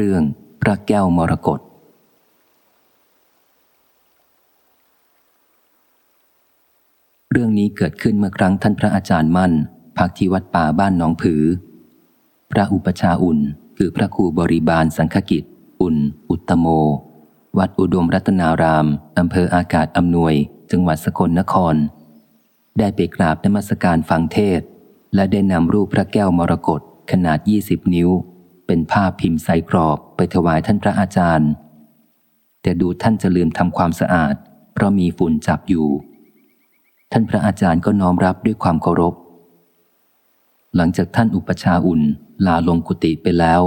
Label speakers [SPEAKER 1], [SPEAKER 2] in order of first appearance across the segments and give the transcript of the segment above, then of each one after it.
[SPEAKER 1] เรื่องพระแก้วมรกตเรื่องนี้เกิดขึ้นเมื่อครั้งท่านพระอาจารย์มั่น พักที่วัดป่าบ้านหนองผือ พระอุปชาอุ่น คือพระครูบริบาลสังฆกิจ อุ่น อุตโม วัดอุดมรัตนารามอำเภออากาศอำนวย จังหวัดสกลนคร ได้ไปกราบนมัสการฟังเทศ และได้นำรูปพระแก้วมรกตขนาด 20 นิ้ว เป็นภาพพิมพ์ใสกรอบไปถวายท่านพระอาจารย์ แต่ดูท่านจะลืมทำความสะอาด เพราะมีฝุ่นจับอยู่ ท่านพระอาจารย์ก็น้อมรับด้วยความเคารพ หลังจากท่านอุปชาอุ่นลาลงกุฏิไปแล้ว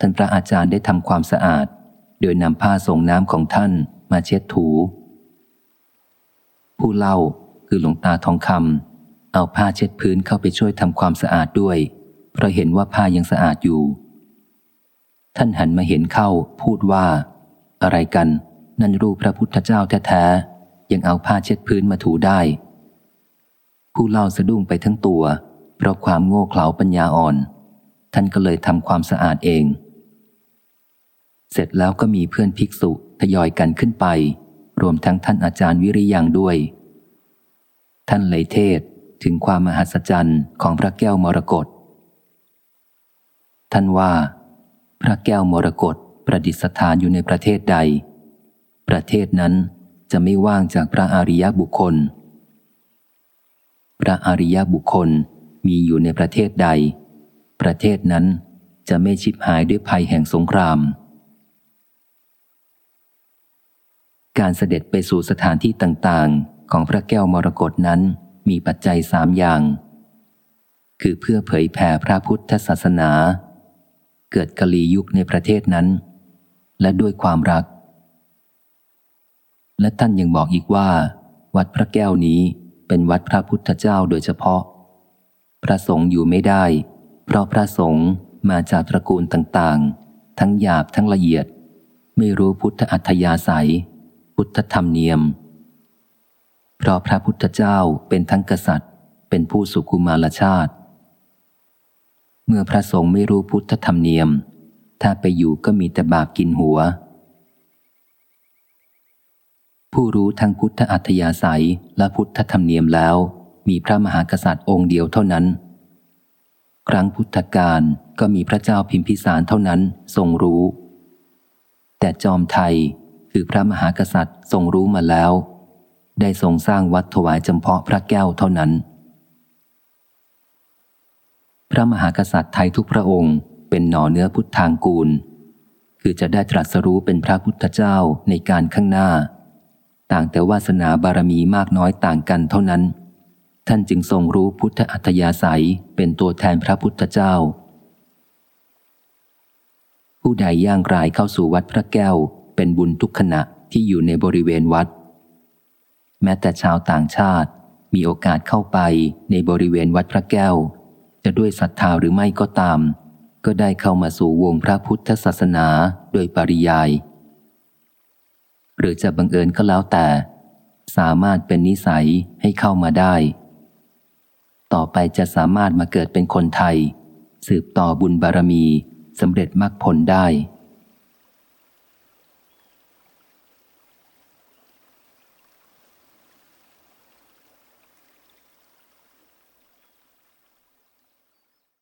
[SPEAKER 1] ท่านพระอาจารย์ได้ทำความสะอาด โดยนำผ้าส่งน้ำของท่านมาเช็ดถู ผู้เล่าคือหลวงตาทองคำเอาผ้าเช็ดพื้นเข้าไปช่วยทำความสะอาดด้วย เพราะเห็นว่าผ้ายังสะอาดอยู่ ท่านหันมาเห็นเข้าพูดว่า อะไรกัน นั่นรูปพระพุทธเจ้าแท้ๆ ยังเอาผ้าเช็ดพื้นมาถูได้ ผู้เล่าสะดุ้งไปทั้งตัว เพราะความโง่เขลาปัญญาอ่อน ท่านก็เลยทำความสะอาดเอง เสร็จแล้วก็มีเพื่อนภิกษุทยอยกันขึ้นไป รวมทั้งท่านอาจารย์วิริยังด้วย ท่านเลยเทศถึงความมหัศจรรย์ของพระแก้วมรกตท่านว่า พระแก้วมรกตประดิษฐานอยู่ในประเทศใด ประเทศนั้นจะไม่ว่างจากพระอริยบุคคล พระอริยบุคคลมีอยู่ในประเทศใด ประเทศนั้นจะไม่ชิบหายด้วยภัยแห่งสงคราม การเสด็จไปสู่สถานที่ต่างๆ ของพระแก้วมรกตนั้นมีปัจจัยสามอย่าง คือเพื่อเผยแผ่พระพุทธศาสนา เกิดกะลียุคในประเทศนั้น และด้วยความรัก และท่านยังบอกอีกว่า วัดพระแก้วนี้เป็นวัดพระพุทธเจ้าโดยเฉพาะ พระสงฆ์อยู่ไม่ได้ เพราะพระสงฆ์มาจากตระกูลต่างๆ ทั้งหยาบทั้งละเอียด ไม่รู้พุทธอัธยาศัย พุทธธรรมเนียม เพราะพระพุทธเจ้าเป็นทั้งกษัตริย์ เป็นผู้สุกุมารชาติ เมื่อพระสงฆ์ไม่รู้พุทธธรรมเนียม ถ้าไปอยู่ก็มีแต่บาปกินหัว ผู้รู้ทั้งพุทธอัธยาศัยและพุทธธรรมเนียมแล้ว มีพระมหากษัตริย์องค์เดียวเท่านั้น ครั้งพุทธกาลก็มีพระเจ้าพิมพิสารเท่านั้นทรงรู้ แต่จอมไทยคือพระมหากษัตริย์ทรงรู้มาแล้ว ได้ทรงสร้างวัดถวายจำเพาะพระแก้วเท่านั้น พระมหากษัตริย์ไทยทุกพระองค์ เป็นหน่อเนื้อพุทธางกูล คือจะได้ตรัสรู้เป็นพระพุทธเจ้าในการข้างหน้า ต่างแต่วาสนาบารมีมากน้อยต่างกันเท่านั้น ท่านจึงทรงรู้พุทธอัธยาศัยเป็นตัวแทนพระพุทธเจ้า ผู้ใดย่างกลายเข้าสู่วัดพระแก้ว เป็นบุญทุกขณะที่อยู่ในบริเวณวัด แม้แต่ชาวต่างชาติมีโอกาสเข้าไปในบริเวณวัดพระแก้ว จะด้วยศรัทธาหรือไม่ก็ตาม ก็ได้เข้ามาสู่วงพระพุทธศาสนาโดยปริยาย หรือจะบังเอิญก็แล้วแต่ สามารถเป็นนิสัยให้เข้ามาได้ ต่อไปจะสามารถมาเกิดเป็นคนไทย สืบต่อบุญบารมีสำเร็จมรรคผลได้